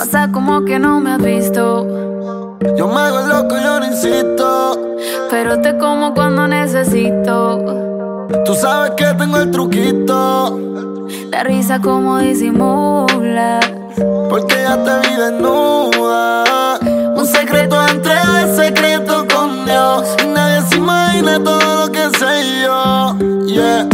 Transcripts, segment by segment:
O sea, como que no me has visto. Yo me hago loco, yo no insisto. Pero te como cuando necesito. Tú sabes que tengo el truquito. La risa como disimula. Porque ya te vi desnuda. Un secreto entre el secreto con Dios. Y nadie se imagina todo lo que sé yo. Yeah,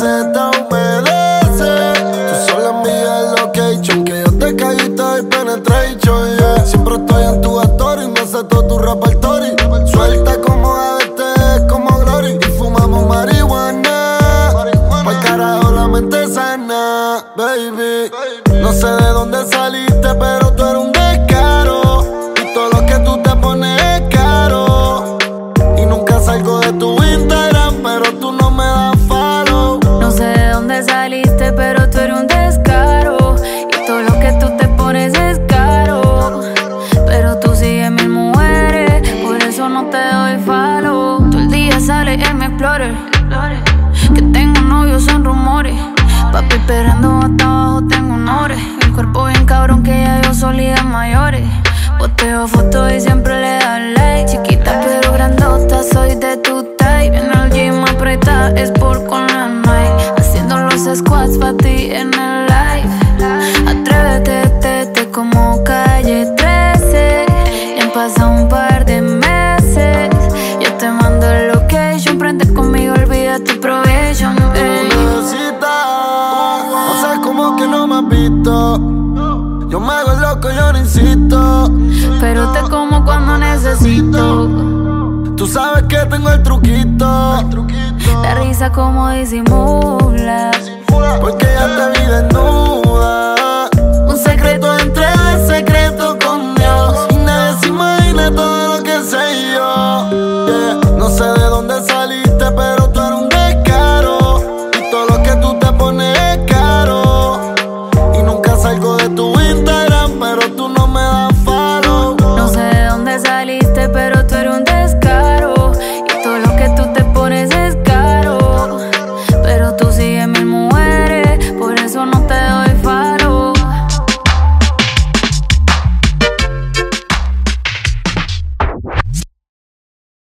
se te humedece. Tú sola el location. Que yo te caí y penetration. Yeah. Siempre estoy en tu story. Me todo tu repertorio. Suelta como ADT, como Glory. Y fumamos marihuana. Pa'l carajo la mente sana, baby. No sé de dónde saliste, pero tú eres un sale en mi explorer. Que tengo novio son rumores. Papi esperando hasta abajo tengo honores. El cuerpo bien cabrón que ya yo solía mayores. Posteo fotos y siempre le da like. Chiquita pero grandota, soy de tu type. En el gym aprieta, es por con la Nike. Haciendo los squats pa' ti en el live. Atrévete, loco, yo no insisto. Pero te como cuando necesito. Tú sabes que tengo el truquito. La risa como disimula. Porque ya te vi desnuda.